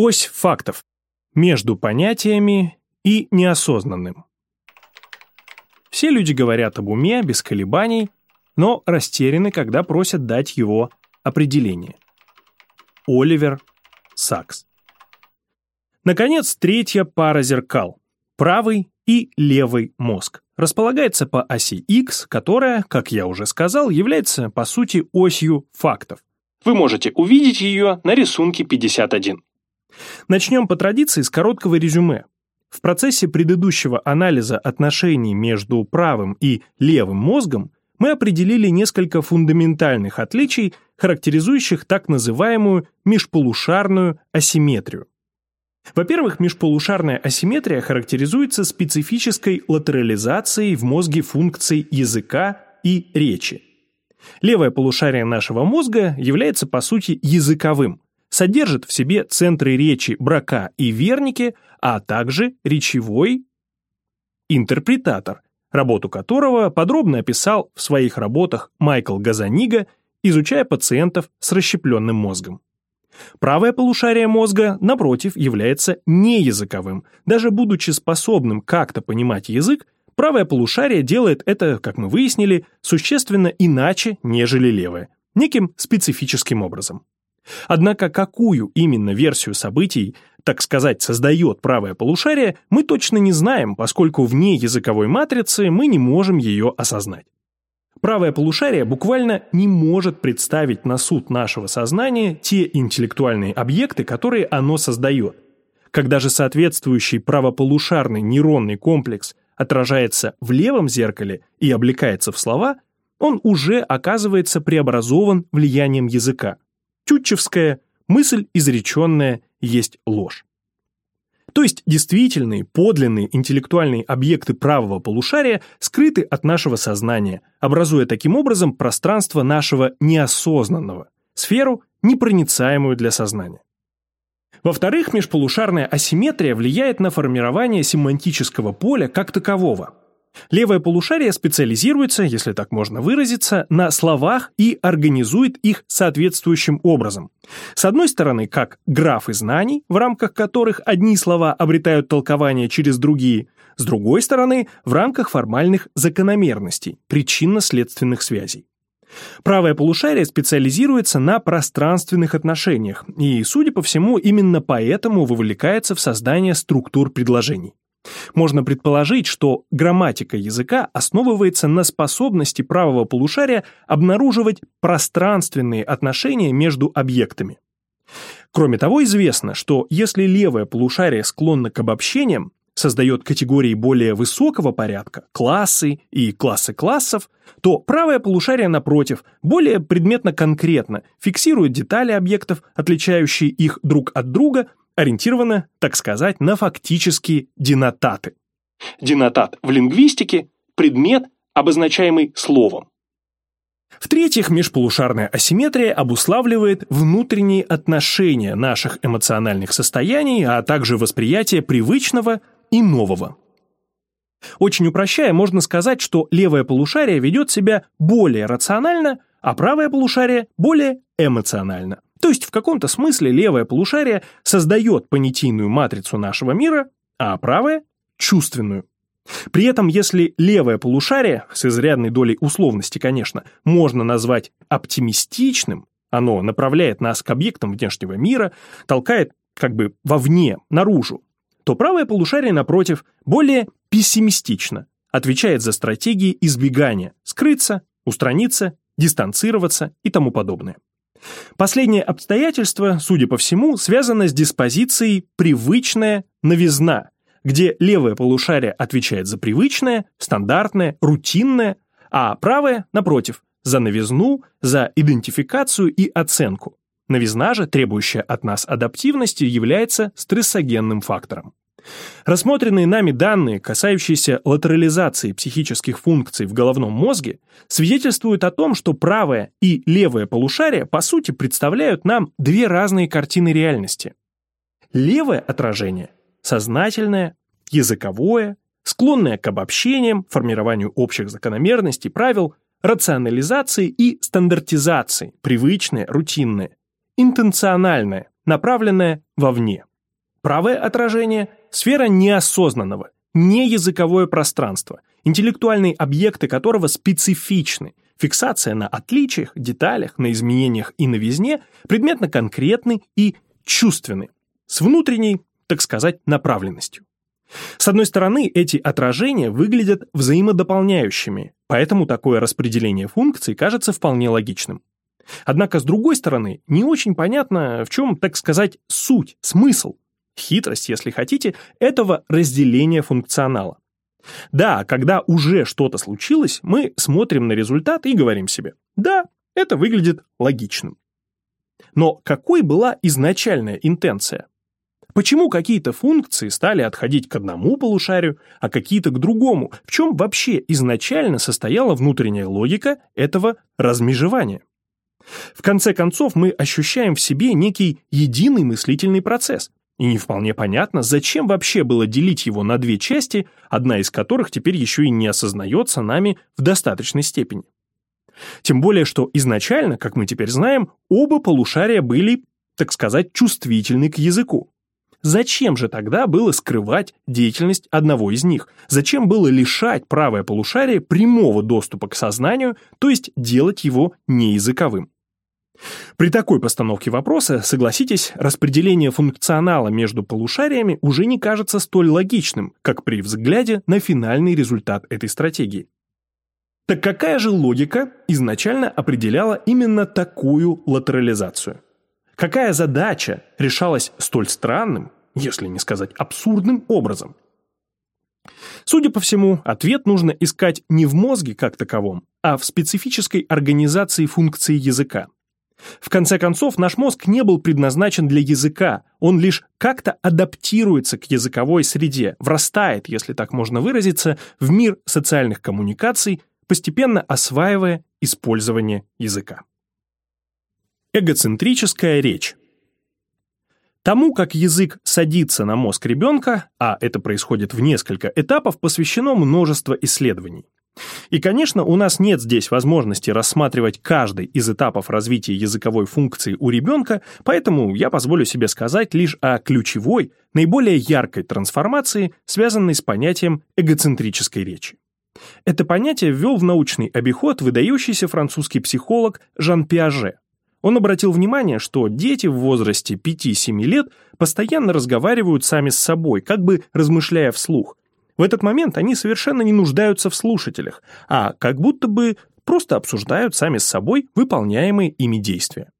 Ось фактов. Между понятиями и неосознанным. Все люди говорят об уме без колебаний, но растеряны, когда просят дать его определение. Оливер Сакс. Наконец, третья пара зеркал – правый и левый мозг. Располагается по оси X, которая, как я уже сказал, является, по сути, осью фактов. Вы можете увидеть ее на рисунке 51. Начнем по традиции с короткого резюме. В процессе предыдущего анализа отношений между правым и левым мозгом мы определили несколько фундаментальных отличий, характеризующих так называемую межполушарную асимметрию. Во-первых, межполушарная асимметрия характеризуется специфической латерализацией в мозге функций языка и речи. Левое полушарие нашего мозга является по сути языковым, содержит в себе центры речи брака и верники, а также речевой интерпретатор, работу которого подробно описал в своих работах Майкл Газанига, изучая пациентов с расщепленным мозгом. Правое полушарие мозга, напротив, является неязыковым. Даже будучи способным как-то понимать язык, правое полушарие делает это, как мы выяснили, существенно иначе, нежели левое, неким специфическим образом. Однако какую именно версию событий, так сказать, создает правое полушарие, мы точно не знаем, поскольку вне языковой матрицы мы не можем ее осознать. Правое полушарие буквально не может представить на суд нашего сознания те интеллектуальные объекты, которые оно создает. Когда же соответствующий правополушарный нейронный комплекс отражается в левом зеркале и облекается в слова, он уже оказывается преобразован влиянием языка. Тютчевская «мысль изреченная есть ложь». То есть действительные, подлинные интеллектуальные объекты правого полушария скрыты от нашего сознания, образуя таким образом пространство нашего неосознанного, сферу, непроницаемую для сознания. Во-вторых, межполушарная асимметрия влияет на формирование семантического поля как такового. Левое полушарие специализируется, если так можно выразиться, на словах и организует их соответствующим образом. С одной стороны, как графы знаний, в рамках которых одни слова обретают толкование через другие, с другой стороны, в рамках формальных закономерностей, причинно-следственных связей. Правое полушарие специализируется на пространственных отношениях и, судя по всему, именно поэтому вовлекается в создание структур предложений. Можно предположить, что грамматика языка основывается на способности правого полушария обнаруживать пространственные отношения между объектами. Кроме того, известно, что если левое полушарие склонно к обобщениям, создает категории более высокого порядка, классы и классы классов, то правое полушарие, напротив, более предметно-конкретно фиксирует детали объектов, отличающие их друг от друга, ориентировано, так сказать, на фактические денотаты. Денотат в лингвистике – предмет, обозначаемый словом. В-третьих, межполушарная асимметрия обуславливает внутренние отношения наших эмоциональных состояний, а также восприятие привычного и нового. Очень упрощая, можно сказать, что левое полушарие ведет себя более рационально, а правое полушарие более эмоционально. То есть в каком-то смысле левое полушарие создает понятийную матрицу нашего мира, а правое – чувственную. При этом, если левое полушарие, с изрядной долей условности, конечно, можно назвать оптимистичным, оно направляет нас к объектам внешнего мира, толкает как бы вовне, наружу, то правое полушарие, напротив, более пессимистично, отвечает за стратегии избегания, скрыться, устраниться, дистанцироваться и тому подобное. Последнее обстоятельство, судя по всему, связано с диспозицией «привычная новизна», где левое полушарие отвечает за привычное, стандартное, рутинное, а правое, напротив, за новизну, за идентификацию и оценку. Новизна же, требующая от нас адаптивности, является стрессогенным фактором. Рассмотренные нами данные, касающиеся латерализации психических функций в головном мозге, свидетельствуют о том, что правое и левое полушария по сути представляют нам две разные картины реальности. Левое отражение – сознательное, языковое, склонное к обобщениям, формированию общих закономерностей, правил, рационализации и стандартизации, привычное, рутинное, интенциональное, направленное вовне – Правое отражение – сфера неосознанного, неязыковое пространство, интеллектуальные объекты которого специфичны, фиксация на отличиях, деталях, на изменениях и новизне предметно конкретны и чувственны, с внутренней, так сказать, направленностью. С одной стороны, эти отражения выглядят взаимодополняющими, поэтому такое распределение функций кажется вполне логичным. Однако, с другой стороны, не очень понятно, в чем, так сказать, суть, смысл, хитрость, если хотите, этого разделения функционала. Да, когда уже что-то случилось, мы смотрим на результат и говорим себе, да, это выглядит логичным. Но какой была изначальная интенция? Почему какие-то функции стали отходить к одному полушарию, а какие-то к другому? В чем вообще изначально состояла внутренняя логика этого размежевания? В конце концов, мы ощущаем в себе некий единый мыслительный процесс, и не вполне понятно, зачем вообще было делить его на две части, одна из которых теперь еще и не осознается нами в достаточной степени. Тем более, что изначально, как мы теперь знаем, оба полушария были, так сказать, чувствительны к языку. Зачем же тогда было скрывать деятельность одного из них? Зачем было лишать правое полушарие прямого доступа к сознанию, то есть делать его неязыковым? При такой постановке вопроса, согласитесь, распределение функционала между полушариями уже не кажется столь логичным, как при взгляде на финальный результат этой стратегии. Так какая же логика изначально определяла именно такую латерализацию? Какая задача решалась столь странным, если не сказать абсурдным образом? Судя по всему, ответ нужно искать не в мозге как таковом, а в специфической организации функции языка. В конце концов, наш мозг не был предназначен для языка, он лишь как-то адаптируется к языковой среде, врастает, если так можно выразиться, в мир социальных коммуникаций, постепенно осваивая использование языка. Эгоцентрическая речь. Тому, как язык садится на мозг ребенка, а это происходит в несколько этапов, посвящено множество исследований. И, конечно, у нас нет здесь возможности рассматривать каждый из этапов развития языковой функции у ребенка, поэтому я позволю себе сказать лишь о ключевой, наиболее яркой трансформации, связанной с понятием эгоцентрической речи. Это понятие ввел в научный обиход выдающийся французский психолог Жан Пиаже. Он обратил внимание, что дети в возрасте 5-7 лет постоянно разговаривают сами с собой, как бы размышляя вслух, в этот момент они совершенно не нуждаются в слушателях, а как будто бы просто обсуждают сами с собой выполняемые ими действия.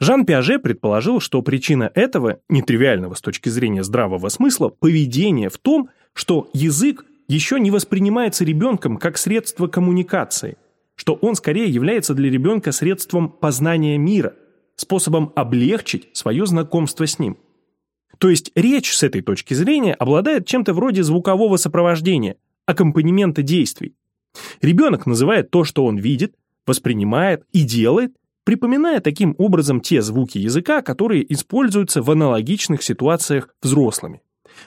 Жан Пиаже предположил, что причина этого, нетривиального с точки зрения здравого смысла, поведения в том, что язык еще не воспринимается ребенком как средство коммуникации, что он скорее является для ребенка средством познания мира, способом облегчить свое знакомство с ним. То есть речь с этой точки зрения обладает чем-то вроде звукового сопровождения, аккомпанемента действий. Ребенок называет то, что он видит, воспринимает и делает, припоминая таким образом те звуки языка, которые используются в аналогичных ситуациях взрослыми.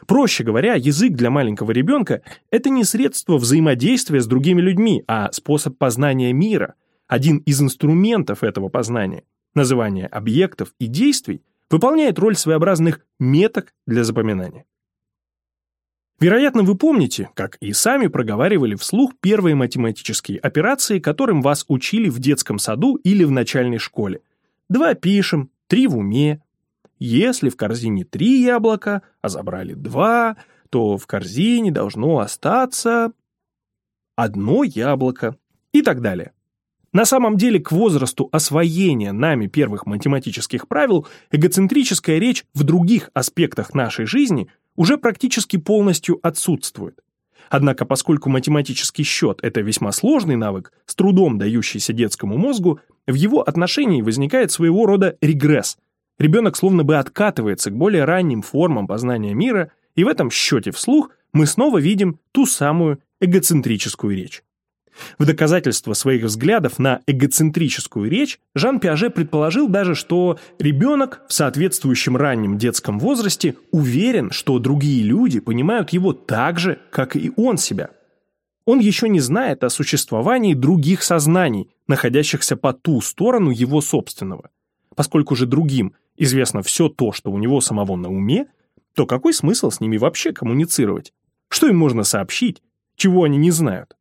Проще говоря, язык для маленького ребенка – это не средство взаимодействия с другими людьми, а способ познания мира, один из инструментов этого познания. Называние объектов и действий выполняет роль своеобразных меток для запоминания. Вероятно, вы помните, как и сами проговаривали вслух первые математические операции, которым вас учили в детском саду или в начальной школе. Два пишем, три в уме. Если в корзине три яблока, а забрали два, то в корзине должно остаться одно яблоко и так далее. На самом деле, к возрасту освоения нами первых математических правил эгоцентрическая речь в других аспектах нашей жизни уже практически полностью отсутствует. Однако, поскольку математический счет – это весьма сложный навык, с трудом дающийся детскому мозгу, в его отношении возникает своего рода регресс. Ребенок словно бы откатывается к более ранним формам познания мира, и в этом счете вслух мы снова видим ту самую эгоцентрическую речь. В доказательство своих взглядов на эгоцентрическую речь Жан Пиаже предположил даже, что ребенок в соответствующем раннем детском возрасте уверен, что другие люди понимают его так же, как и он себя. Он еще не знает о существовании других сознаний, находящихся по ту сторону его собственного. Поскольку же другим известно все то, что у него самого на уме, то какой смысл с ними вообще коммуницировать? Что им можно сообщить, чего они не знают?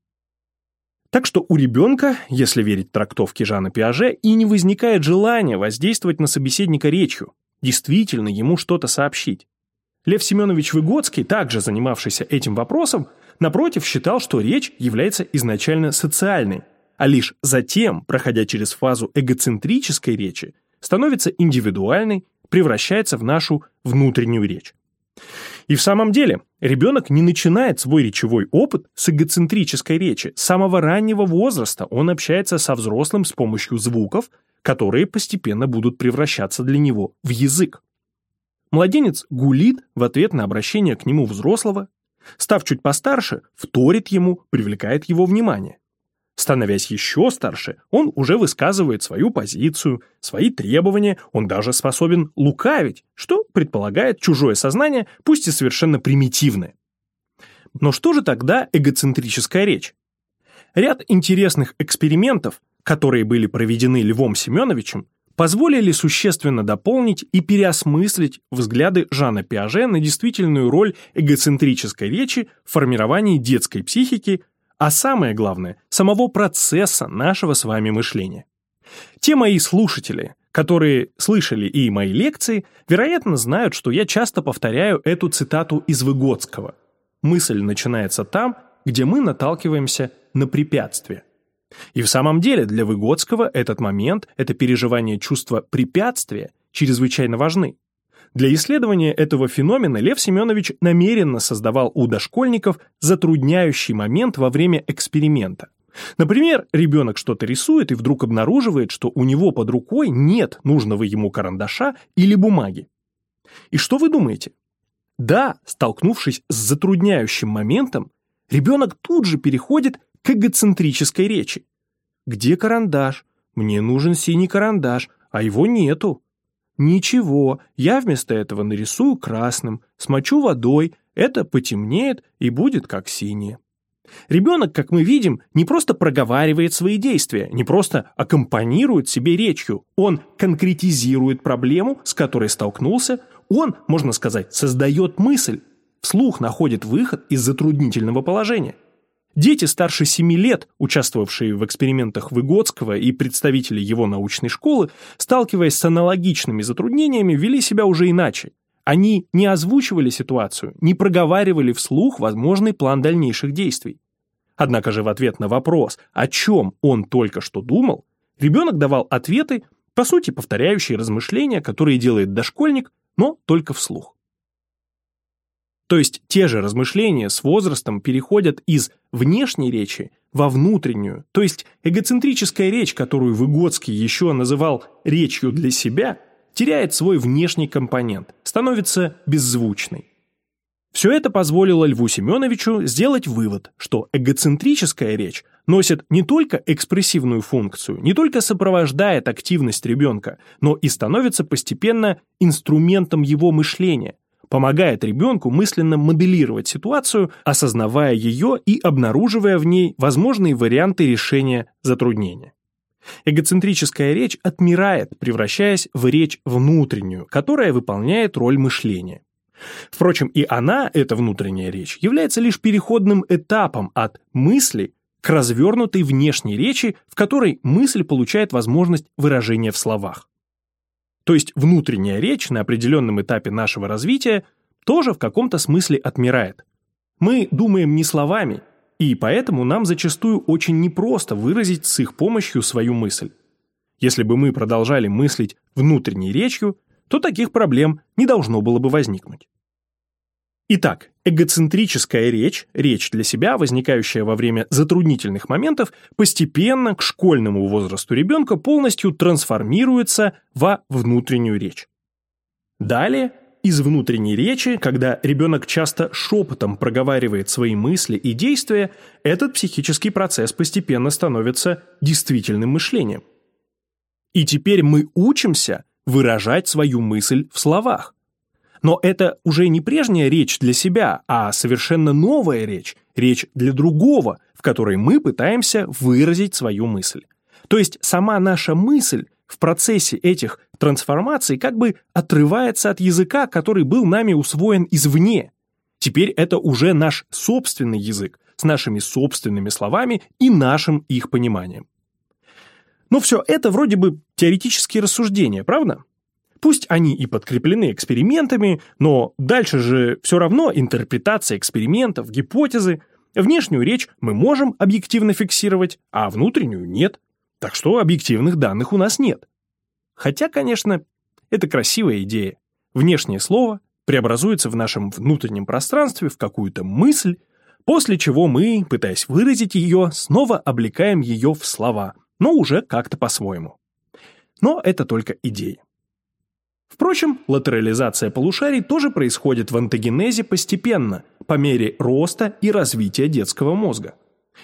Так что у ребенка, если верить трактовке Жана Пиаже, и не возникает желания воздействовать на собеседника речью, действительно ему что-то сообщить. Лев Семенович Выгодский, также занимавшийся этим вопросом, напротив, считал, что речь является изначально социальной, а лишь затем, проходя через фазу эгоцентрической речи, становится индивидуальной, превращается в нашу внутреннюю речь. И в самом деле, ребенок не начинает свой речевой опыт с эгоцентрической речи. С самого раннего возраста он общается со взрослым с помощью звуков, которые постепенно будут превращаться для него в язык. Младенец гулит в ответ на обращение к нему взрослого, став чуть постарше, вторит ему, привлекает его внимание. Становясь еще старше, он уже высказывает свою позицию, свои требования, он даже способен лукавить, что предполагает чужое сознание, пусть и совершенно примитивное. Но что же тогда эгоцентрическая речь? Ряд интересных экспериментов, которые были проведены Львом Семеновичем, позволили существенно дополнить и переосмыслить взгляды Жана Пиаже на действительную роль эгоцентрической речи в формировании детской психики а самое главное, самого процесса нашего с вами мышления. Те мои слушатели, которые слышали и мои лекции, вероятно, знают, что я часто повторяю эту цитату из Выгодского. Мысль начинается там, где мы наталкиваемся на препятствие. И в самом деле для Выгодского этот момент, это переживание чувства препятствия чрезвычайно важны. Для исследования этого феномена Лев Семенович намеренно создавал у дошкольников затрудняющий момент во время эксперимента. Например, ребенок что-то рисует и вдруг обнаруживает, что у него под рукой нет нужного ему карандаша или бумаги. И что вы думаете? Да, столкнувшись с затрудняющим моментом, ребенок тут же переходит к эгоцентрической речи. Где карандаш? Мне нужен синий карандаш, а его нету. Ничего, я вместо этого нарисую красным, смочу водой, это потемнеет и будет как синее. Ребенок, как мы видим, не просто проговаривает свои действия, не просто аккомпанирует себе речью, он конкретизирует проблему, с которой столкнулся, он, можно сказать, создает мысль, вслух находит выход из затруднительного положения. Дети старше 7 лет, участвовавшие в экспериментах Выгодского и представители его научной школы, сталкиваясь с аналогичными затруднениями, вели себя уже иначе. Они не озвучивали ситуацию, не проговаривали вслух возможный план дальнейших действий. Однако же в ответ на вопрос, о чем он только что думал, ребенок давал ответы, по сути повторяющие размышления, которые делает дошкольник, но только вслух. То есть те же размышления с возрастом переходят из внешней речи во внутреннюю, то есть эгоцентрическая речь, которую Выгодский еще называл речью для себя, теряет свой внешний компонент, становится беззвучной. Все это позволило Льву Семеновичу сделать вывод, что эгоцентрическая речь носит не только экспрессивную функцию, не только сопровождает активность ребенка, но и становится постепенно инструментом его мышления, помогает ребенку мысленно моделировать ситуацию, осознавая ее и обнаруживая в ней возможные варианты решения затруднения. Эгоцентрическая речь отмирает, превращаясь в речь внутреннюю, которая выполняет роль мышления. Впрочем, и она, эта внутренняя речь, является лишь переходным этапом от мысли к развернутой внешней речи, в которой мысль получает возможность выражения в словах. То есть внутренняя речь на определенном этапе нашего развития тоже в каком-то смысле отмирает. Мы думаем не словами, и поэтому нам зачастую очень непросто выразить с их помощью свою мысль. Если бы мы продолжали мыслить внутренней речью, то таких проблем не должно было бы возникнуть. Итак, эгоцентрическая речь, речь для себя, возникающая во время затруднительных моментов, постепенно к школьному возрасту ребенка полностью трансформируется во внутреннюю речь. Далее, из внутренней речи, когда ребенок часто шепотом проговаривает свои мысли и действия, этот психический процесс постепенно становится действительным мышлением. И теперь мы учимся выражать свою мысль в словах. Но это уже не прежняя речь для себя, а совершенно новая речь, речь для другого, в которой мы пытаемся выразить свою мысль. То есть сама наша мысль в процессе этих трансформации как бы отрывается от языка, который был нами усвоен извне. Теперь это уже наш собственный язык, с нашими собственными словами и нашим их пониманием. Но все это вроде бы теоретические рассуждения, правда? Пусть они и подкреплены экспериментами, но дальше же все равно интерпретация экспериментов, гипотезы. Внешнюю речь мы можем объективно фиксировать, а внутреннюю нет. Так что объективных данных у нас нет. Хотя, конечно, это красивая идея. Внешнее слово преобразуется в нашем внутреннем пространстве в какую-то мысль, после чего мы, пытаясь выразить ее, снова облекаем ее в слова, но уже как-то по-своему. Но это только идея. Впрочем, латерализация полушарий тоже происходит в антогенезе постепенно, по мере роста и развития детского мозга.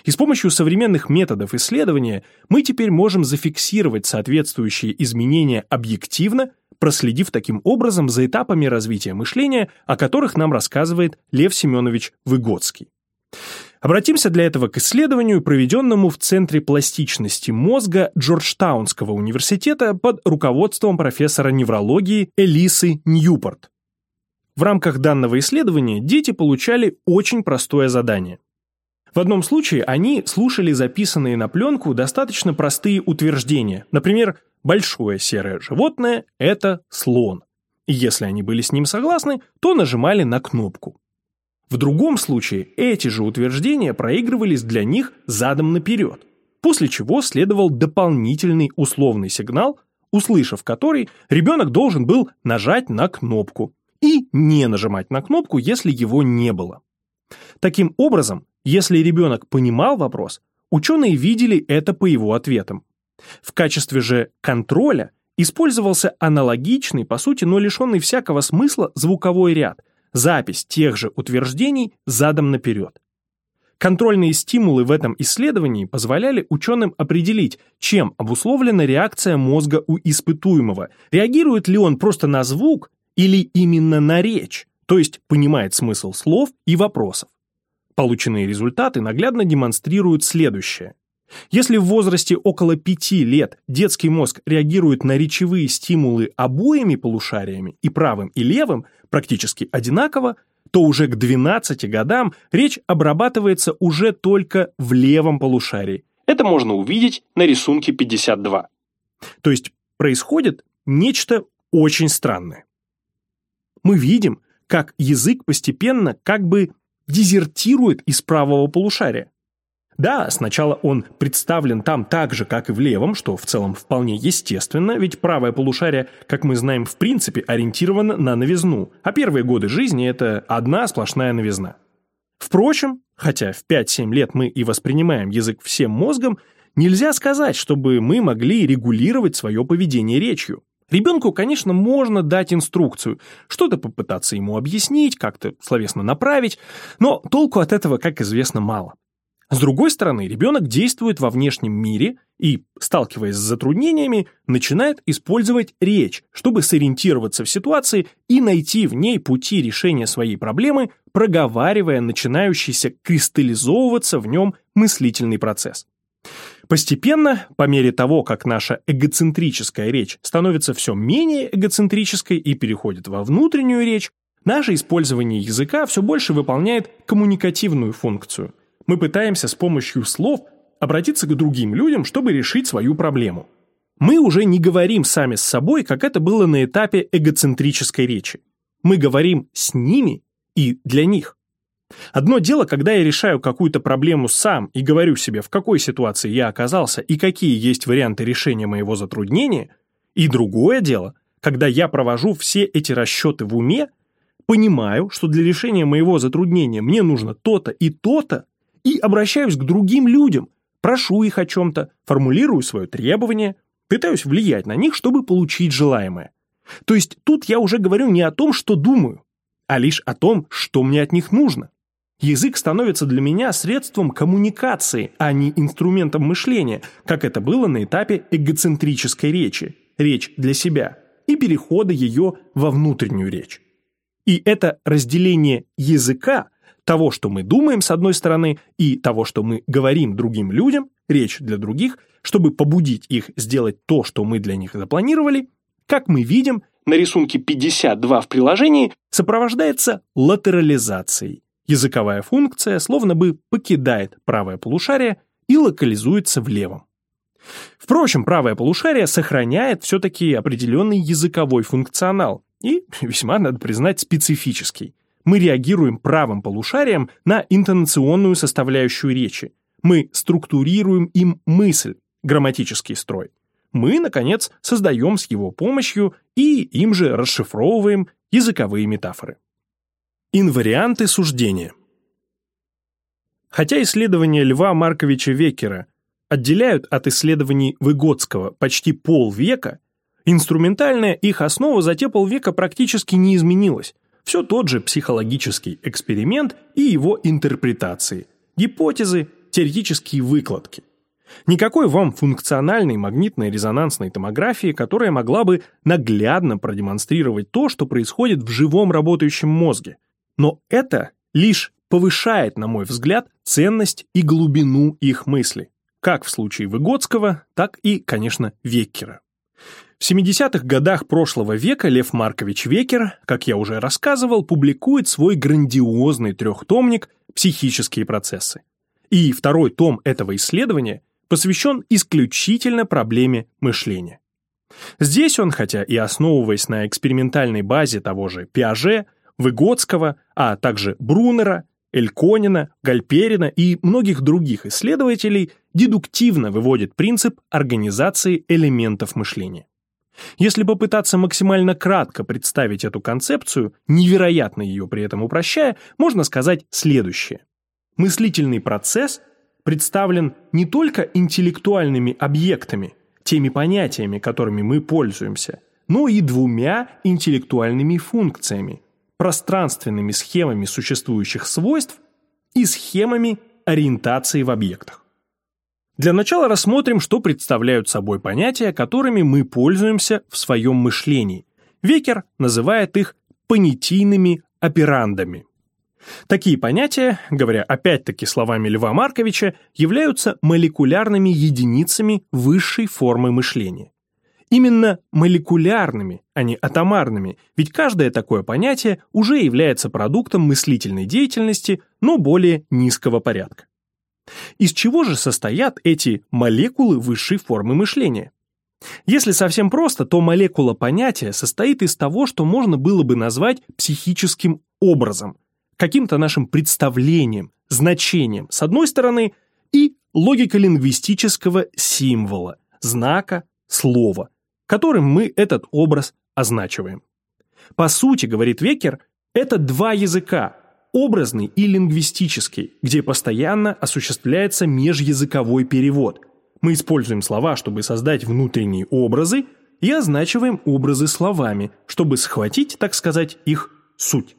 И с помощью современных методов исследования мы теперь можем зафиксировать соответствующие изменения объективно, проследив таким образом за этапами развития мышления, о которых нам рассказывает Лев Семенович Выгодский. Обратимся для этого к исследованию, проведенному в Центре пластичности мозга Джорджтаунского университета под руководством профессора неврологии Элисы Ньюпорт. В рамках данного исследования дети получали очень простое задание. В одном случае они слушали записанные на пленку достаточно простые утверждения, например, «большое серое животное – это слон». И если они были с ним согласны, то нажимали на кнопку. В другом случае эти же утверждения проигрывались для них задом наперед, после чего следовал дополнительный условный сигнал, услышав который, ребенок должен был нажать на кнопку и не нажимать на кнопку, если его не было. Таким образом, если ребенок понимал вопрос, ученые видели это по его ответам. В качестве же контроля использовался аналогичный, по сути, но лишенный всякого смысла звуковой ряд – запись тех же утверждений задом наперед. Контрольные стимулы в этом исследовании позволяли ученым определить, чем обусловлена реакция мозга у испытуемого, реагирует ли он просто на звук или именно на речь, то есть понимает смысл слов и вопросов. Полученные результаты наглядно демонстрируют следующее. Если в возрасте около 5 лет детский мозг реагирует на речевые стимулы обоими полушариями, и правым, и левым, практически одинаково, то уже к 12 годам речь обрабатывается уже только в левом полушарии. Это можно увидеть на рисунке 52. То есть происходит нечто очень странное. Мы видим, как язык постепенно как бы дезертирует из правого полушария. Да, сначала он представлен там так же, как и в левом, что в целом вполне естественно, ведь правое полушарие, как мы знаем, в принципе ориентировано на новизну, а первые годы жизни – это одна сплошная новизна. Впрочем, хотя в 5-7 лет мы и воспринимаем язык всем мозгом, нельзя сказать, чтобы мы могли регулировать свое поведение речью. Ребенку, конечно, можно дать инструкцию, что-то попытаться ему объяснить, как-то словесно направить, но толку от этого, как известно, мало. С другой стороны, ребенок действует во внешнем мире и, сталкиваясь с затруднениями, начинает использовать речь, чтобы сориентироваться в ситуации и найти в ней пути решения своей проблемы, проговаривая начинающийся кристаллизовываться в нем мыслительный процесс. Постепенно, по мере того, как наша эгоцентрическая речь становится все менее эгоцентрической и переходит во внутреннюю речь, наше использование языка все больше выполняет коммуникативную функцию – мы пытаемся с помощью слов обратиться к другим людям, чтобы решить свою проблему. Мы уже не говорим сами с собой, как это было на этапе эгоцентрической речи. Мы говорим с ними и для них. Одно дело, когда я решаю какую-то проблему сам и говорю себе, в какой ситуации я оказался и какие есть варианты решения моего затруднения, и другое дело, когда я провожу все эти расчеты в уме, понимаю, что для решения моего затруднения мне нужно то-то и то-то, и обращаюсь к другим людям, прошу их о чем-то, формулирую свое требование, пытаюсь влиять на них, чтобы получить желаемое. То есть тут я уже говорю не о том, что думаю, а лишь о том, что мне от них нужно. Язык становится для меня средством коммуникации, а не инструментом мышления, как это было на этапе эгоцентрической речи, речь для себя, и перехода ее во внутреннюю речь. И это разделение языка того, что мы думаем с одной стороны, и того, что мы говорим другим людям, речь для других, чтобы побудить их сделать то, что мы для них запланировали, как мы видим, на рисунке 52 в приложении сопровождается латерализацией. Языковая функция словно бы покидает правое полушарие и локализуется в левом. Впрочем, правое полушарие сохраняет все-таки определенный языковой функционал и, весьма, надо признать, специфический. Мы реагируем правым полушарием на интонационную составляющую речи. Мы структурируем им мысль, грамматический строй мы, наконец, создаем с его помощью и им же расшифровываем языковые метафоры. Инварианты суждения Хотя исследования Льва Марковича Векера отделяют от исследований Выгодского почти полвека, инструментальная их основа за те полвека практически не изменилась. Все тот же психологический эксперимент и его интерпретации, гипотезы, теоретические выкладки – Никакой вам функциональной магнитной резонансной томографии, которая могла бы наглядно продемонстрировать то, что происходит в живом работающем мозге. Но это лишь повышает, на мой взгляд, ценность и глубину их мысли, как в случае Выгодского, так и, конечно, Веккера. В 70-х годах прошлого века Лев Маркович Векер, как я уже рассказывал, публикует свой грандиозный трехтомник «Психические процессы». И второй том этого исследования посвящен исключительно проблеме мышления. Здесь он, хотя и основываясь на экспериментальной базе того же Пиаже, Выгодского, а также Брунера, Эльконина, Гальперина и многих других исследователей, дедуктивно выводит принцип организации элементов мышления. Если попытаться максимально кратко представить эту концепцию, невероятно ее при этом упрощая, можно сказать следующее. Мыслительный процесс представлен не только интеллектуальными объектами, теми понятиями, которыми мы пользуемся, но и двумя интеллектуальными функциями – пространственными схемами существующих свойств и схемами ориентации в объектах. Для начала рассмотрим, что представляют собой понятия, которыми мы пользуемся в своем мышлении. Векер называет их понятийными операндами. Такие понятия, говоря опять-таки словами Льва Марковича, являются молекулярными единицами высшей формы мышления. Именно молекулярными, а не атомарными, ведь каждое такое понятие уже является продуктом мыслительной деятельности, но более низкого порядка. Из чего же состоят эти молекулы высшей формы мышления? Если совсем просто, то молекула понятия состоит из того, что можно было бы назвать психическим образом, каким-то нашим представлением, значением, с одной стороны, и логико-лингвистического символа, знака, слова, которым мы этот образ означиваем. По сути, говорит Векер, это два языка, образный и лингвистический, где постоянно осуществляется межязыковой перевод. Мы используем слова, чтобы создать внутренние образы, и означиваем образы словами, чтобы схватить, так сказать, их суть.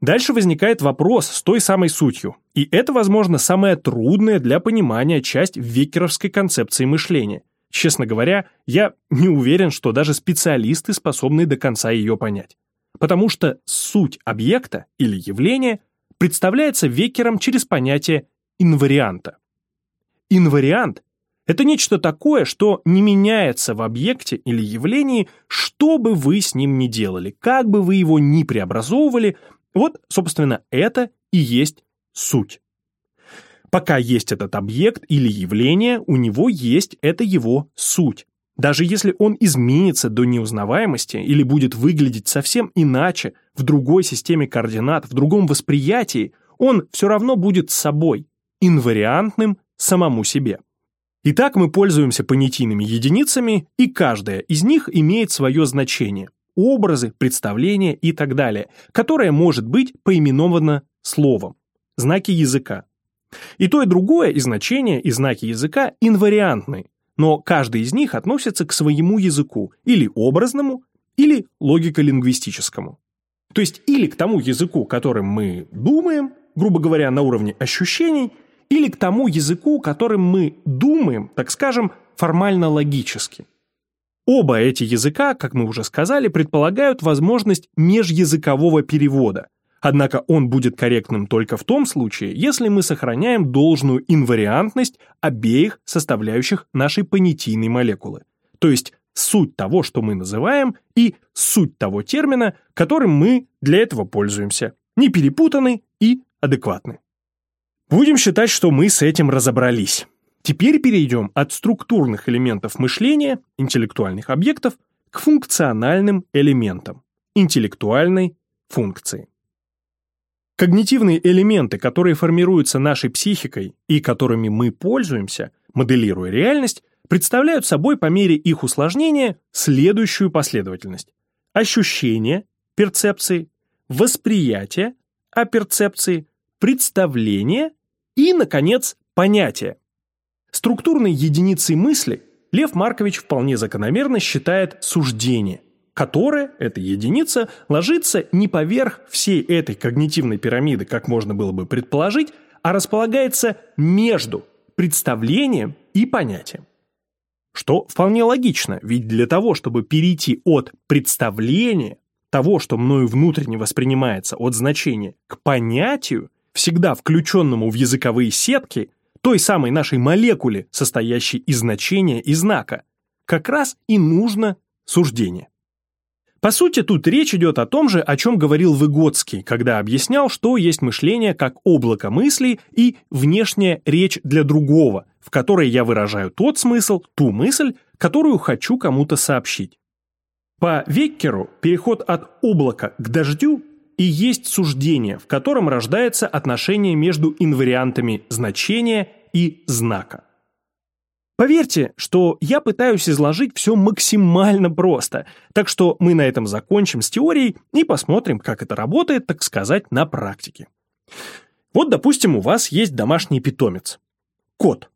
Дальше возникает вопрос с той самой сутью, и это, возможно, самая трудная для понимания часть векеровской концепции мышления. Честно говоря, я не уверен, что даже специалисты способны до конца ее понять. Потому что суть объекта или явления представляется векером через понятие инварианта. Инвариант – это нечто такое, что не меняется в объекте или явлении, что бы вы с ним ни делали, как бы вы его ни преобразовывали, вот, собственно, это и есть суть. Пока есть этот объект или явление, у него есть это его суть. Даже если он изменится до неузнаваемости или будет выглядеть совсем иначе, в другой системе координат, в другом восприятии, он все равно будет собой, инвариантным самому себе. Итак, мы пользуемся понятийными единицами, и каждая из них имеет свое значение образы, представления и так далее, которое может быть поименовано словом, знаки языка. И то, и другое, и значение, и знаки языка инвариантны, но каждый из них относится к своему языку, или образному, или логико-лингвистическому. То есть или к тому языку, которым мы думаем, грубо говоря, на уровне ощущений, или к тому языку, которым мы думаем, так скажем, формально-логически. Оба эти языка, как мы уже сказали, предполагают возможность межязыкового перевода. Однако он будет корректным только в том случае, если мы сохраняем должную инвариантность обеих составляющих нашей понятийной молекулы, то есть суть того, что мы называем, и суть того термина, которым мы для этого пользуемся, не перепутаны и адекватны. Будем считать, что мы с этим разобрались. Теперь перейдем от структурных элементов мышления, интеллектуальных объектов, к функциональным элементам, интеллектуальной функции. Когнитивные элементы, которые формируются нашей психикой и которыми мы пользуемся, моделируя реальность, представляют собой по мере их усложнения следующую последовательность. Ощущение, перцепции, восприятие, оперцепции, представление и, наконец, понятие. Структурной единицей мысли Лев Маркович вполне закономерно считает суждение, которое, эта единица, ложится не поверх всей этой когнитивной пирамиды, как можно было бы предположить, а располагается между представлением и понятием. Что вполне логично, ведь для того, чтобы перейти от представления, того, что мною внутренне воспринимается от значения, к понятию, всегда включенному в языковые сетки, той самой нашей молекуле, состоящей из значения и знака, как раз и нужно суждение. По сути, тут речь идет о том же, о чем говорил Выгодский, когда объяснял, что есть мышление как облако мыслей и внешняя речь для другого, в которой я выражаю тот смысл, ту мысль, которую хочу кому-то сообщить. По Веккеру переход от облака к дождю и есть суждение, в котором рождается отношение между инвариантами значения и знака. Поверьте, что я пытаюсь изложить все максимально просто, так что мы на этом закончим с теорией и посмотрим, как это работает, так сказать, на практике. Вот, допустим, у вас есть домашний питомец. Кот.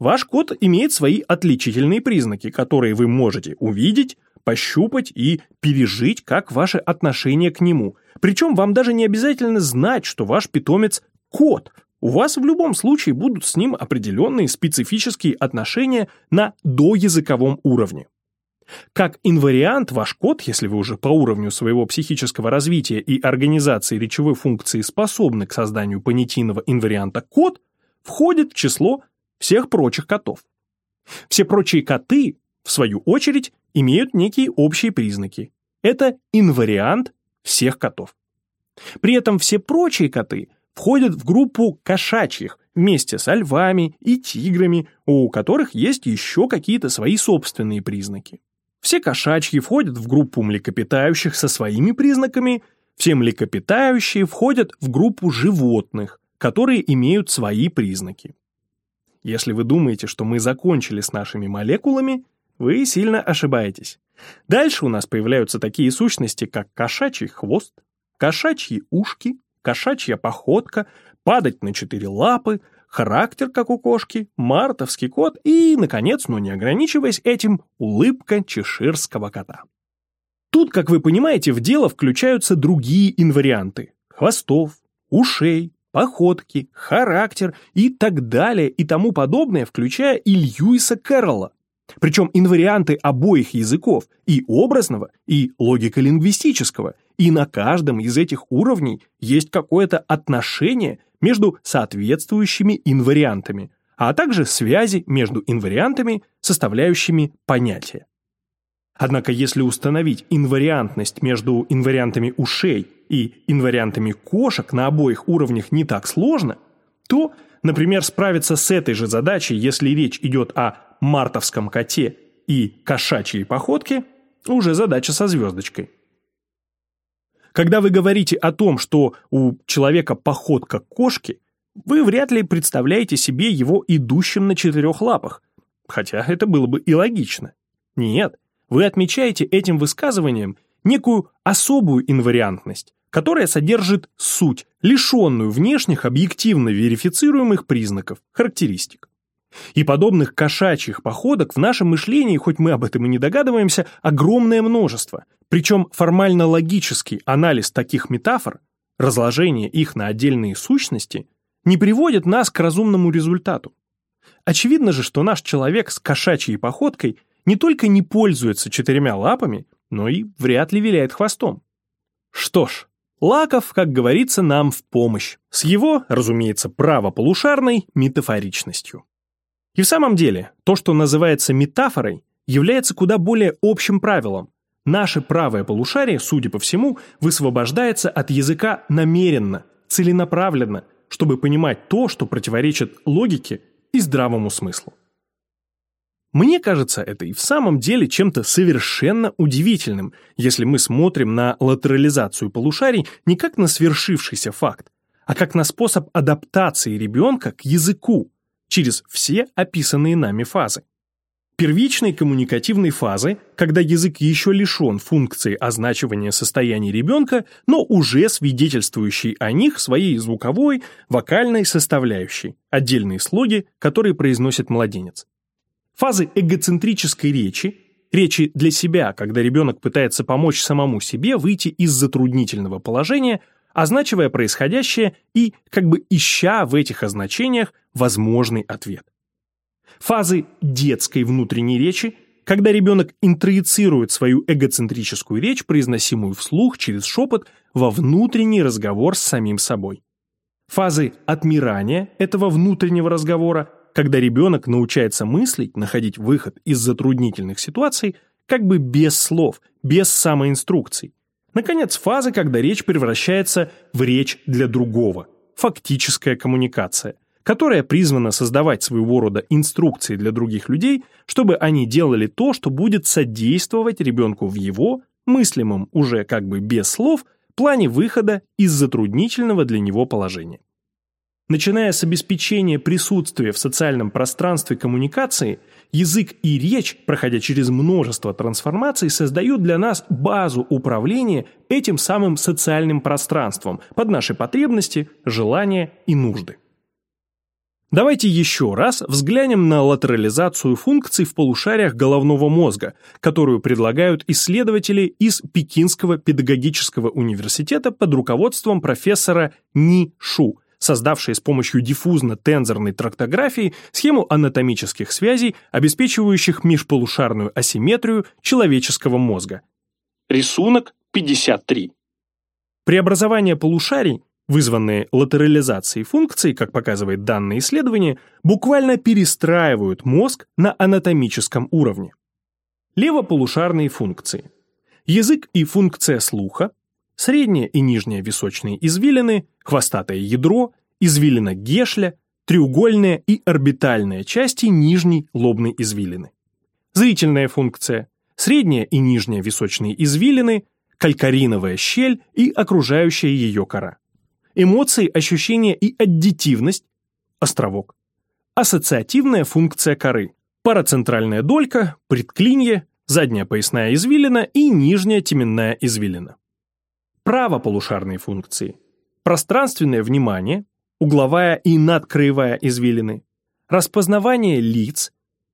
Ваш кот имеет свои отличительные признаки, которые вы можете увидеть, пощупать и пережить как ваше отношение к нему. Причем вам даже не обязательно знать, что ваш питомец – кот – у вас в любом случае будут с ним определенные специфические отношения на доязыковом уровне. Как инвариант ваш код, если вы уже по уровню своего психического развития и организации речевой функции способны к созданию понятийного инварианта код, входит в число всех прочих котов. Все прочие коты, в свою очередь, имеют некие общие признаки. Это инвариант всех котов. При этом все прочие коты – входят в группу кошачьих вместе со львами и тиграми, у которых есть еще какие-то свои собственные признаки. Все кошачьи входят в группу млекопитающих со своими признаками, все млекопитающие входят в группу животных, которые имеют свои признаки. Если вы думаете, что мы закончили с нашими молекулами, вы сильно ошибаетесь. Дальше у нас появляются такие сущности, как кошачий хвост, кошачьи ушки, кошачья походка, падать на четыре лапы, характер, как у кошки, мартовский кот и, наконец, но не ограничиваясь этим, улыбка чеширского кота. Тут, как вы понимаете, в дело включаются другие инварианты – хвостов, ушей, походки, характер и так далее и тому подобное, включая и Льюиса Кэрролла. Причем инварианты обоих языков, и образного, и логико-лингвистического, и на каждом из этих уровней есть какое-то отношение между соответствующими инвариантами, а также связи между инвариантами, составляющими понятие. Однако если установить инвариантность между инвариантами ушей и инвариантами кошек на обоих уровнях не так сложно, то, например, справиться с этой же задачей, если речь идет о мартовском коте и кошачьей походке, уже задача со звездочкой. Когда вы говорите о том, что у человека походка кошки, вы вряд ли представляете себе его идущим на четырех лапах, хотя это было бы и логично. Нет, вы отмечаете этим высказыванием некую особую инвариантность, которая содержит суть, лишенную внешних объективно верифицируемых признаков, характеристик. И подобных кошачьих походок в нашем мышлении, хоть мы об этом и не догадываемся, огромное множество. Причем формально-логический анализ таких метафор, разложение их на отдельные сущности, не приводит нас к разумному результату. Очевидно же, что наш человек с кошачьей походкой не только не пользуется четырьмя лапами, но и вряд ли виляет хвостом. Что ж, Лаков, как говорится, нам в помощь, с его, разумеется, правополушарной метафоричностью. И в самом деле, то, что называется метафорой, является куда более общим правилом. Наше правое полушарие, судя по всему, высвобождается от языка намеренно, целенаправленно, чтобы понимать то, что противоречит логике и здравому смыслу. Мне кажется, это и в самом деле чем-то совершенно удивительным, если мы смотрим на латерализацию полушарий не как на свершившийся факт, а как на способ адаптации ребенка к языку через все описанные нами фазы. Первичной коммуникативной фазы, когда язык еще лишен функции означивания состояний ребенка, но уже свидетельствующий о них своей звуковой, вокальной составляющей, отдельные слоги, которые произносит младенец. Фазы эгоцентрической речи, речи для себя, когда ребенок пытается помочь самому себе выйти из затруднительного положения – означивая происходящее и как бы ища в этих означениях возможный ответ. Фазы детской внутренней речи, когда ребенок интроицирует свою эгоцентрическую речь, произносимую вслух через шепот, во внутренний разговор с самим собой. Фазы отмирания этого внутреннего разговора, когда ребенок научается мыслить, находить выход из затруднительных ситуаций, как бы без слов, без самоинструкций, Наконец, фаза, когда речь превращается в речь для другого, фактическая коммуникация, которая призвана создавать своего рода инструкции для других людей, чтобы они делали то, что будет содействовать ребенку в его, мыслимом уже как бы без слов, плане выхода из затруднительного для него положения. Начиная с обеспечения присутствия в социальном пространстве коммуникации, язык и речь, проходя через множество трансформаций, создают для нас базу управления этим самым социальным пространством под наши потребности, желания и нужды. Давайте еще раз взглянем на латерализацию функций в полушариях головного мозга, которую предлагают исследователи из Пекинского педагогического университета под руководством профессора Ни Шу – создавшие с помощью диффузно-тензорной трактографии схему анатомических связей, обеспечивающих межполушарную асимметрию человеческого мозга. Рисунок 53. Преобразование полушарий, вызванные латерализацией функций, как показывает данное исследование, буквально перестраивают мозг на анатомическом уровне. Левополушарные функции. Язык и функция слуха, средняя и нижняя височные извилины, хвостатое ядро, извилина Гешля, треугольная и орбитальная части нижней лобной извилины. Зрительная функция, средняя и нижняя височные извилины, калькариновая щель и окружающая ее кора. Эмоции, ощущения и аддитивность, островок. Ассоциативная функция коры, парацентральная долька, предклинье, задняя поясная извилина и нижняя теменная извилина правополушарные функции. Пространственное внимание, угловая и надкраевая извилины, распознавание лиц,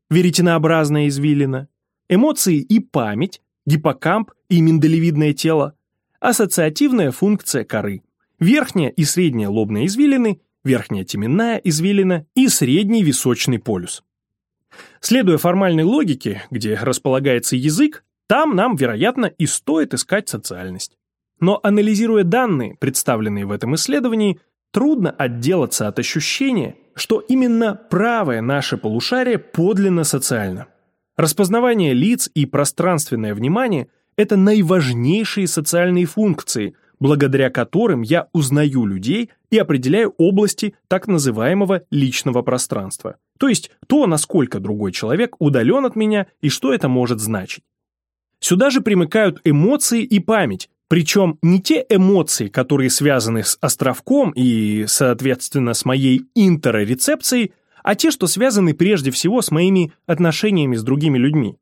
веретенообразная извилина, эмоции и память, гиппокамп и миндалевидное тело, ассоциативная функция коры, верхняя и средняя лобные извилины, верхняя теменная извилина и средний височный полюс. Следуя формальной логике, где располагается язык, там нам, вероятно, и стоит искать социальность. Но анализируя данные, представленные в этом исследовании, трудно отделаться от ощущения, что именно правое наше полушарие подлинно социально. Распознавание лиц и пространственное внимание – это наиважнейшие социальные функции, благодаря которым я узнаю людей и определяю области так называемого личного пространства, то есть то, насколько другой человек удален от меня и что это может значить. Сюда же примыкают эмоции и память, причем не те эмоции, которые связаны с островком и, соответственно, с моей интерорецепцией, а те, что связаны прежде всего с моими отношениями с другими людьми.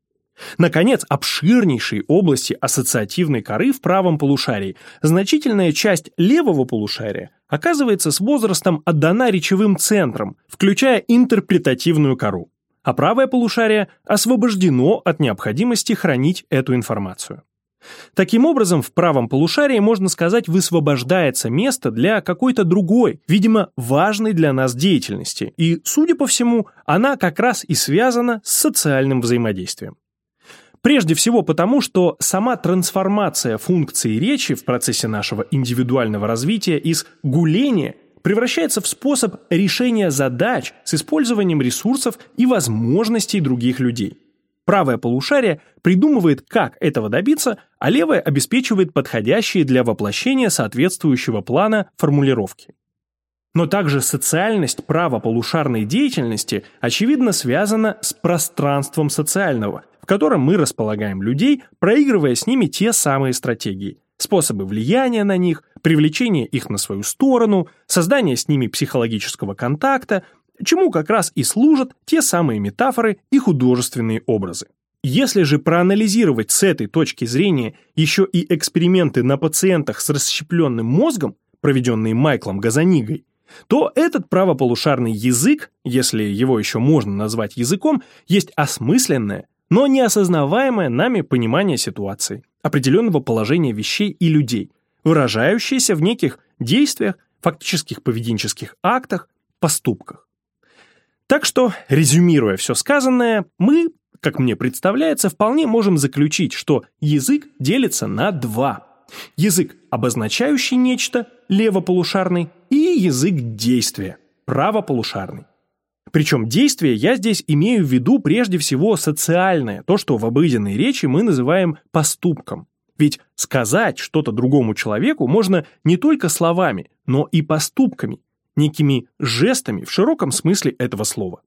Наконец, обширнейшие области ассоциативной коры в правом полушарии. Значительная часть левого полушария оказывается с возрастом отдана речевым центрам, включая интерпретативную кору. А правое полушарие освобождено от необходимости хранить эту информацию. Таким образом, в правом полушарии, можно сказать, высвобождается место для какой-то другой, видимо, важной для нас деятельности, и, судя по всему, она как раз и связана с социальным взаимодействием. Прежде всего потому, что сама трансформация функции речи в процессе нашего индивидуального развития из гуления превращается в способ решения задач с использованием ресурсов и возможностей других людей. Правое полушарие придумывает, как этого добиться, а левое обеспечивает подходящие для воплощения соответствующего плана формулировки. Но также социальность правополушарной деятельности очевидно связана с пространством социального, в котором мы располагаем людей, проигрывая с ними те самые стратегии, способы влияния на них, привлечение их на свою сторону, создание с ними психологического контакта, чему как раз и служат те самые метафоры и художественные образы. Если же проанализировать с этой точки зрения еще и эксперименты на пациентах с расщепленным мозгом, проведенные Майклом Газанигой, то этот правополушарный язык, если его еще можно назвать языком, есть осмысленное, но неосознаваемое нами понимание ситуации, определенного положения вещей и людей, выражающееся в неких действиях, фактических поведенческих актах, поступках. Так что, резюмируя все сказанное, мы, как мне представляется, вполне можем заключить, что язык делится на два. Язык, обозначающий нечто, левополушарный, и язык действия, правополушарный. Причем действие я здесь имею в виду прежде всего социальное, то, что в обыденной речи мы называем поступком. Ведь сказать что-то другому человеку можно не только словами, но и поступками, некими жестами в широком смысле этого слова.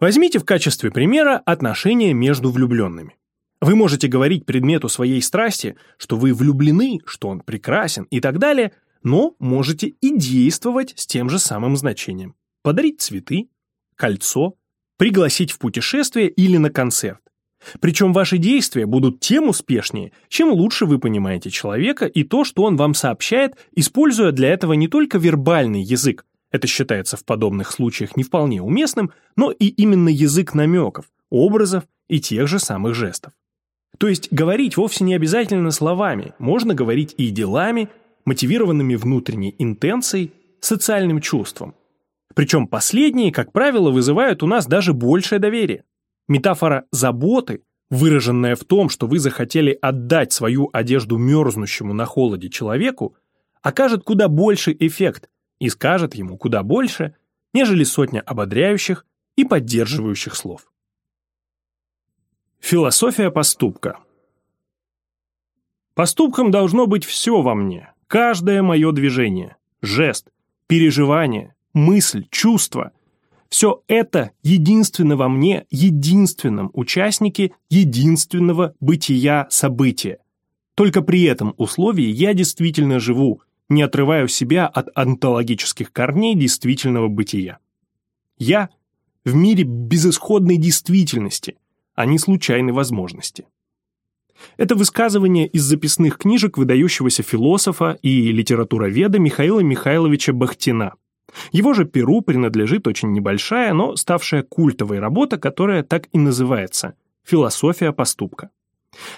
Возьмите в качестве примера отношения между влюбленными. Вы можете говорить предмету своей страсти, что вы влюблены, что он прекрасен и так далее, но можете и действовать с тем же самым значением. Подарить цветы, кольцо, пригласить в путешествие или на концерт. Причем ваши действия будут тем успешнее, чем лучше вы понимаете человека и то, что он вам сообщает, используя для этого не только вербальный язык, это считается в подобных случаях не вполне уместным, но и именно язык намеков, образов и тех же самых жестов. То есть говорить вовсе не обязательно словами, можно говорить и делами, мотивированными внутренней интенцией, социальным чувством. Причем последние, как правило, вызывают у нас даже большее доверие. Метафора «заботы», выраженная в том, что вы захотели отдать свою одежду мерзнущему на холоде человеку, окажет куда больше эффект и скажет ему куда больше, нежели сотня ободряющих и поддерживающих слов. Философия поступка Поступком должно быть все во мне, каждое мое движение, жест, переживание, мысль, чувство – все это единственно во мне, единственном участнике единственного бытия события. Только при этом условии я действительно живу, не отрываю себя от онтологических корней действительного бытия. Я в мире безысходной действительности, а не случайной возможности. Это высказывание из записных книжек выдающегося философа и литературоведа Михаила Михайловича Бахтина. Его же перу принадлежит очень небольшая, но ставшая культовой работа, которая так и называется «Философия поступка».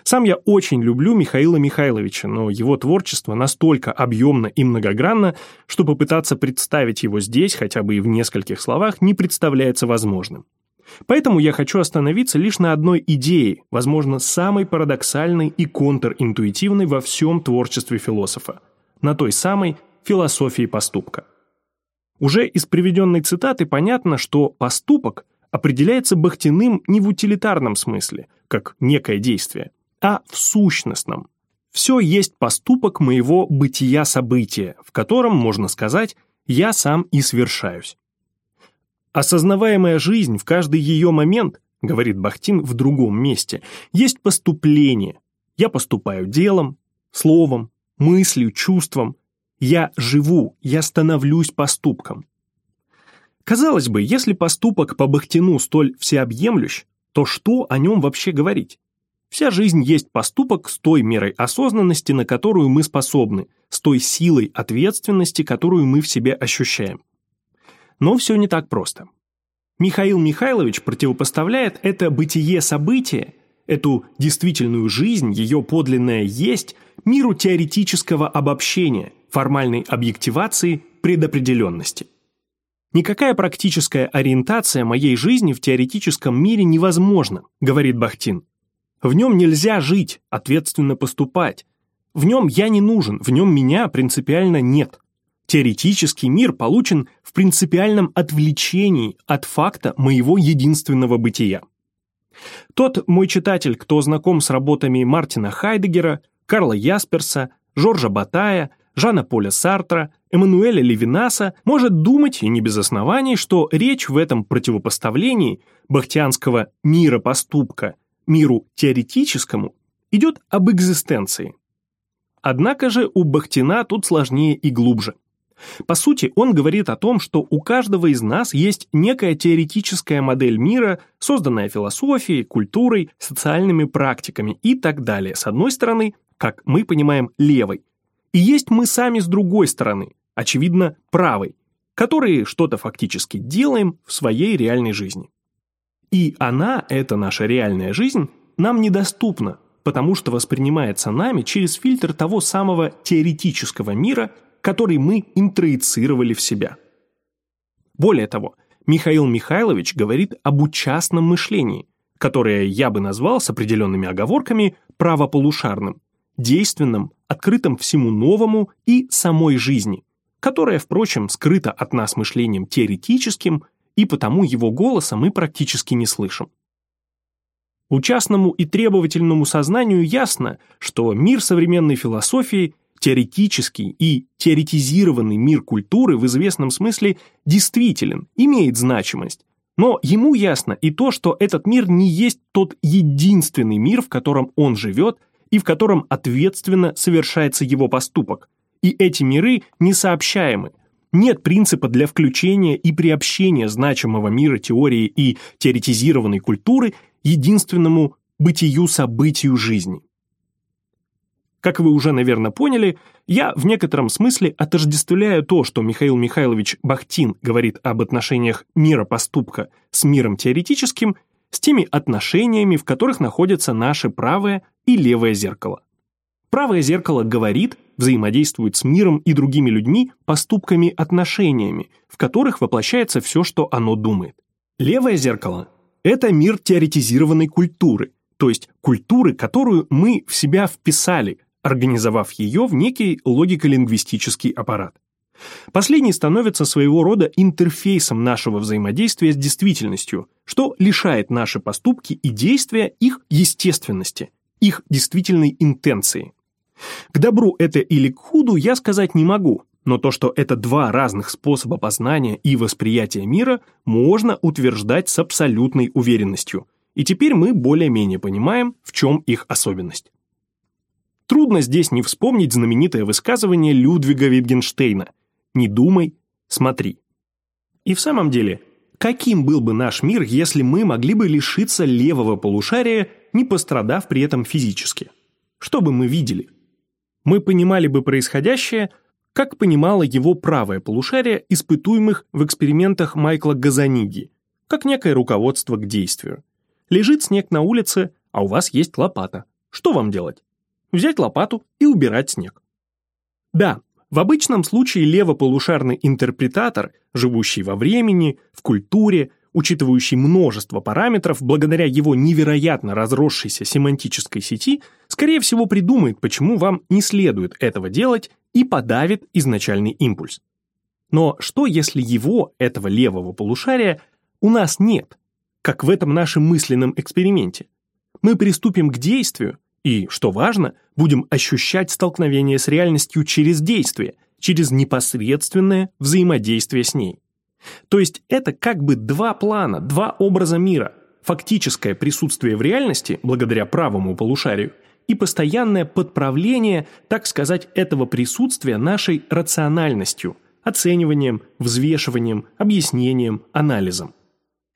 Сам я очень люблю Михаила Михайловича, но его творчество настолько объемно и многогранно, что попытаться представить его здесь, хотя бы и в нескольких словах, не представляется возможным. Поэтому я хочу остановиться лишь на одной идее, возможно, самой парадоксальной и контринтуитивной во всем творчестве философа, на той самой философии поступка. Уже из приведенной цитаты понятно, что поступок определяется Бахтиным не в утилитарном смысле, как некое действие, а в сущностном. Все есть поступок моего бытия-события, в котором, можно сказать, я сам и свершаюсь. Осознаваемая жизнь в каждый ее момент, говорит Бахтин в другом месте, есть поступление. Я поступаю делом, словом, мыслью, чувством, я живу, я становлюсь поступком. Казалось бы, если поступок по Бахтину столь всеобъемлющ, то что о нем вообще говорить? Вся жизнь есть поступок с той мерой осознанности, на которую мы способны, с той силой ответственности, которую мы в себе ощущаем. Но все не так просто. Михаил Михайлович противопоставляет это бытие-событие, эту действительную жизнь, ее подлинное «есть», миру теоретического обобщения, формальной объективации, предопределенности. Никакая практическая ориентация моей жизни в теоретическом мире невозможна, говорит Бахтин. В нем нельзя жить, ответственно поступать. В нем я не нужен, в нем меня принципиально нет. Теоретический мир получен в принципиальном отвлечении от факта моего единственного бытия. Тот мой читатель, кто знаком с работами Мартина Хайдегера, Карла Ясперса, Жоржа Батая, Жана Поля Сартра, Эммануэля Левинаса может думать, и не без оснований, что речь в этом противопоставлении бахтианского мира поступка миру теоретическому идет об экзистенции. Однако же у Бахтина тут сложнее и глубже. По сути, он говорит о том, что у каждого из нас есть некая теоретическая модель мира, созданная философией, культурой, социальными практиками и так далее, с одной стороны, как мы понимаем, левой, и есть мы сами с другой стороны, очевидно, правой, которые что-то фактически делаем в своей реальной жизни. И она, эта наша реальная жизнь, нам недоступна, потому что воспринимается нами через фильтр того самого теоретического мира, который мы интроицировали в себя. Более того, Михаил Михайлович говорит об участном мышлении, которое я бы назвал с определенными оговорками правополушарным, действенным, открытым всему новому и самой жизни, которая, впрочем, скрыта от нас мышлением теоретическим, и потому его голоса мы практически не слышим. Участному и требовательному сознанию ясно, что мир современной философии, теоретический и теоретизированный мир культуры в известном смысле действителен, имеет значимость, но ему ясно и то, что этот мир не есть тот единственный мир, в котором он живет и в котором ответственно совершается его поступок. И эти миры несообщаемы. Нет принципа для включения и приобщения значимого мира теории и теоретизированной культуры единственному бытию-событию жизни. Как вы уже, наверное, поняли, я в некотором смысле отождествляю то, что Михаил Михайлович Бахтин говорит об отношениях мира поступка с миром теоретическим, с теми отношениями, в которых находятся наше правое и левое зеркало. Правое зеркало говорит, взаимодействует с миром и другими людьми поступками-отношениями, в которых воплощается все, что оно думает. Левое зеркало – это мир теоретизированной культуры, то есть культуры, которую мы в себя вписали, организовав ее в некий логико-лингвистический аппарат. Последний становится своего рода интерфейсом нашего взаимодействия с действительностью, что лишает наши поступки и действия их естественности, их действительной интенции. К добру это или к худу я сказать не могу, но то, что это два разных способа познания и восприятия мира, можно утверждать с абсолютной уверенностью. И теперь мы более-менее понимаем, в чем их особенность. Трудно здесь не вспомнить знаменитое высказывание Людвига Витгенштейна «Не думай, смотри». И в самом деле, каким был бы наш мир, если мы могли бы лишиться левого полушария, не пострадав при этом физически? Что бы мы видели? Мы понимали бы происходящее, как понимало его правое полушарие испытуемых в экспериментах Майкла Газаниги, как некое руководство к действию. Лежит снег на улице, а у вас есть лопата. Что вам делать? Взять лопату и убирать снег. Да, в обычном случае левополушарный интерпретатор, живущий во времени, в культуре, учитывающий множество параметров, благодаря его невероятно разросшейся семантической сети, скорее всего придумает, почему вам не следует этого делать и подавит изначальный импульс. Но что если его, этого левого полушария, у нас нет, как в этом нашем мысленном эксперименте? Мы приступим к действию, и, что важно, будем ощущать столкновение с реальностью через действие, через непосредственное взаимодействие с ней. То есть это как бы два плана, два образа мира. Фактическое присутствие в реальности, благодаря правому полушарию, и постоянное подправление, так сказать, этого присутствия нашей рациональностью, оцениванием, взвешиванием, объяснением, анализом.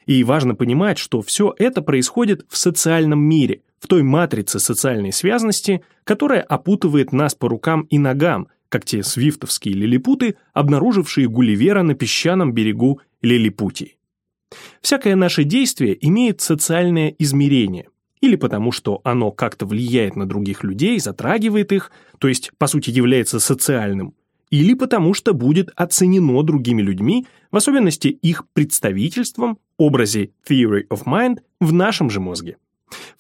И важно понимать, что все это происходит в социальном мире – в той матрице социальной связности, которая опутывает нас по рукам и ногам, как те свифтовские лилипуты, обнаружившие Гулливера на песчаном берегу Лилипутии. Всякое наше действие имеет социальное измерение, или потому что оно как-то влияет на других людей, затрагивает их, то есть, по сути, является социальным, или потому что будет оценено другими людьми, в особенности их представительством, образе theory of mind в нашем же мозге.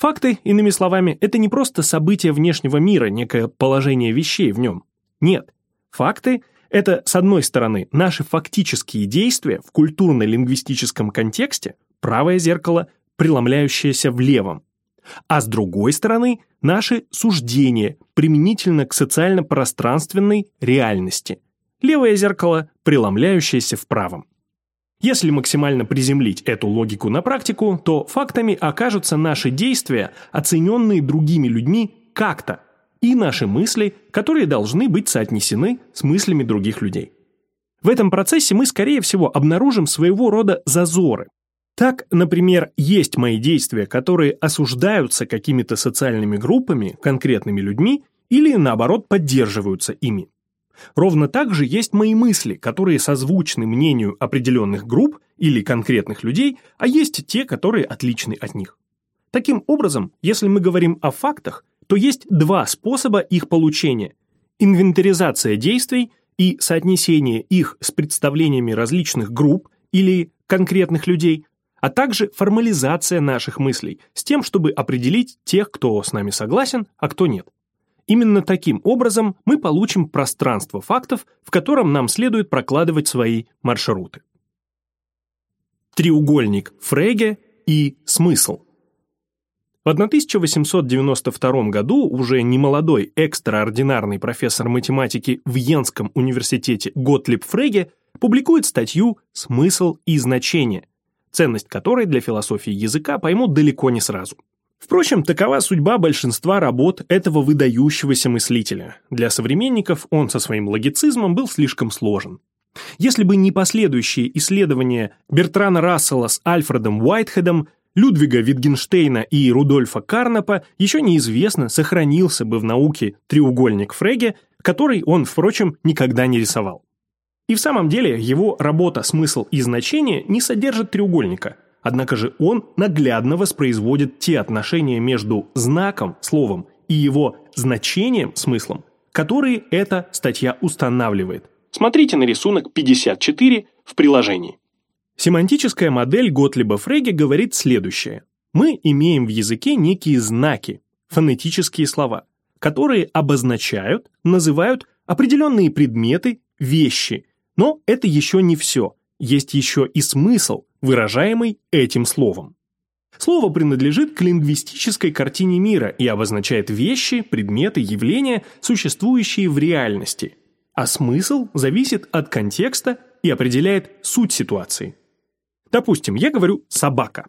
Факты, иными словами, это не просто события внешнего мира, некое положение вещей в нем. Нет. Факты – это, с одной стороны, наши фактические действия в культурно-лингвистическом контексте, правое зеркало, преломляющаяся в левом. А с другой стороны, наши суждения применительно к социально-пространственной реальности. Левое зеркало, преломляющееся в правом. Если максимально приземлить эту логику на практику, то фактами окажутся наши действия, оцененные другими людьми как-то, и наши мысли, которые должны быть соотнесены с мыслями других людей. В этом процессе мы, скорее всего, обнаружим своего рода зазоры. Так, например, есть мои действия, которые осуждаются какими-то социальными группами, конкретными людьми, или, наоборот, поддерживаются ими. Ровно так же есть мои мысли, которые созвучны мнению определенных групп или конкретных людей, а есть те, которые отличны от них. Таким образом, если мы говорим о фактах, то есть два способа их получения – инвентаризация действий и соотнесение их с представлениями различных групп или конкретных людей, а также формализация наших мыслей с тем, чтобы определить тех, кто с нами согласен, а кто нет. Именно таким образом мы получим пространство фактов, в котором нам следует прокладывать свои маршруты. Треугольник Фрейге и смысл. В 1892 году уже немолодой экстраординарный профессор математики в Йенском университете Готлиб Фрейге публикует статью «Смысл и значение», ценность которой для философии языка поймут далеко не сразу. Впрочем, такова судьба большинства работ этого выдающегося мыслителя. Для современников он со своим логицизмом был слишком сложен. Если бы не последующие исследования Бертрана Рассела с Альфредом Уайтхедом, Людвига Витгенштейна и Рудольфа Карнапа, еще неизвестно, сохранился бы в науке треугольник Фреге, который он, впрочем, никогда не рисовал. И в самом деле его работа «Смысл и значение» не содержит треугольника – Однако же он наглядно воспроизводит те отношения между знаком, словом, и его значением, смыслом, которые эта статья устанавливает. Смотрите на рисунок 54 в приложении. Семантическая модель Готлиба Фреге говорит следующее. Мы имеем в языке некие знаки, фонетические слова, которые обозначают, называют определенные предметы, вещи. Но это еще не все. Есть еще и смысл, выражаемый этим словом. Слово принадлежит к лингвистической картине мира и обозначает вещи, предметы, явления, существующие в реальности, а смысл зависит от контекста и определяет суть ситуации. Допустим, я говорю «собака».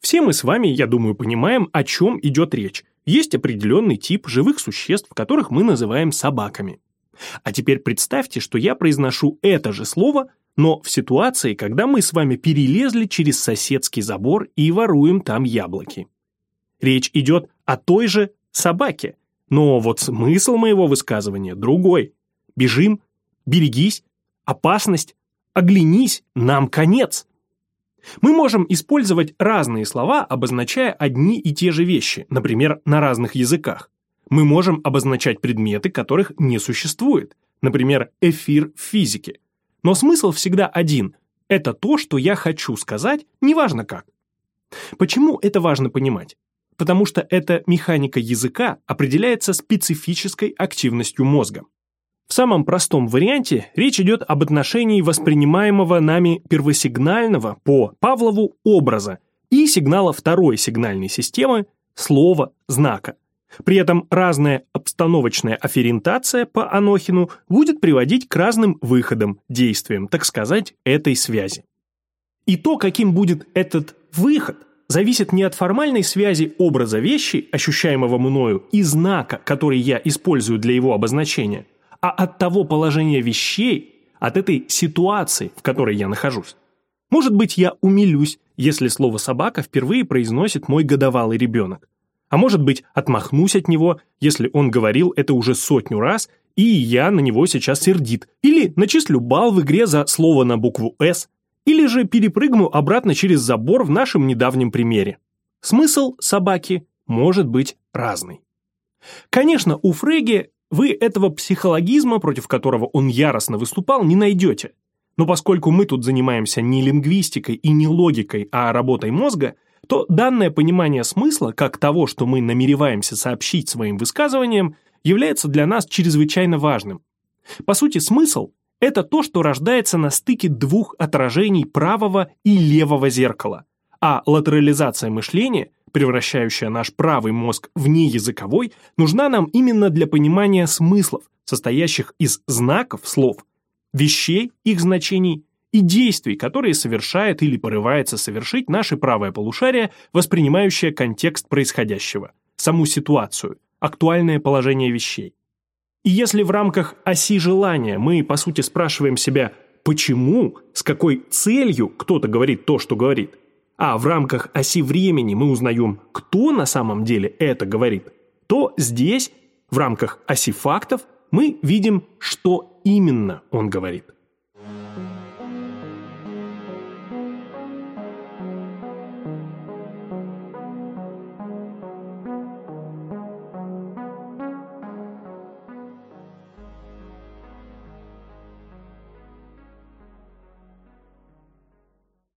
Все мы с вами, я думаю, понимаем, о чем идет речь. Есть определенный тип живых существ, которых мы называем собаками. А теперь представьте, что я произношу это же слово но в ситуации, когда мы с вами перелезли через соседский забор и воруем там яблоки. Речь идет о той же собаке, но вот смысл моего высказывания другой. Бежим, берегись, опасность, оглянись, нам конец. Мы можем использовать разные слова, обозначая одни и те же вещи, например, на разных языках. Мы можем обозначать предметы, которых не существует, например, эфир в физике. Но смысл всегда один – это то, что я хочу сказать, неважно как. Почему это важно понимать? Потому что эта механика языка определяется специфической активностью мозга. В самом простом варианте речь идет об отношении воспринимаемого нами первосигнального по Павлову образа и сигнала второй сигнальной системы слова, знака – при этом разная обстановочная афферентация по Анохину будет приводить к разным выходам, действиям, так сказать, этой связи. И то, каким будет этот выход, зависит не от формальной связи образа вещи, ощущаемого мною, и знака, который я использую для его обозначения, а от того положения вещей, от этой ситуации, в которой я нахожусь. Может быть, я умилюсь, если слово «собака» впервые произносит мой годовалый ребенок. А может быть, отмахнусь от него, если он говорил это уже сотню раз, и я на него сейчас сердит. Или начислю балл в игре за слово на букву «С», или же перепрыгну обратно через забор в нашем недавнем примере. Смысл собаки может быть разный. Конечно, у Фреги вы этого психологизма, против которого он яростно выступал, не найдете. Но поскольку мы тут занимаемся не лингвистикой и не логикой, а работой мозга – то данное понимание смысла, как того, что мы намереваемся сообщить своим высказыванием, является для нас чрезвычайно важным. По сути, смысл – это то, что рождается на стыке двух отражений правого и левого зеркала, А латерализация мышления, превращающая наш правый мозг в неязыковой, нужна нам именно для понимания смыслов, состоящих из знаков слов, вещей, их значений и действий, которые совершает или порывается совершить наше правое полушарие, воспринимающее контекст происходящего, саму ситуацию, актуальное положение вещей. И если в рамках оси желания мы, по сути, спрашиваем себя, почему, с какой целью кто-то говорит то, что говорит, а в рамках оси времени мы узнаем, кто на самом деле это говорит, то здесь, в рамках оси фактов, мы видим, что именно он говорит.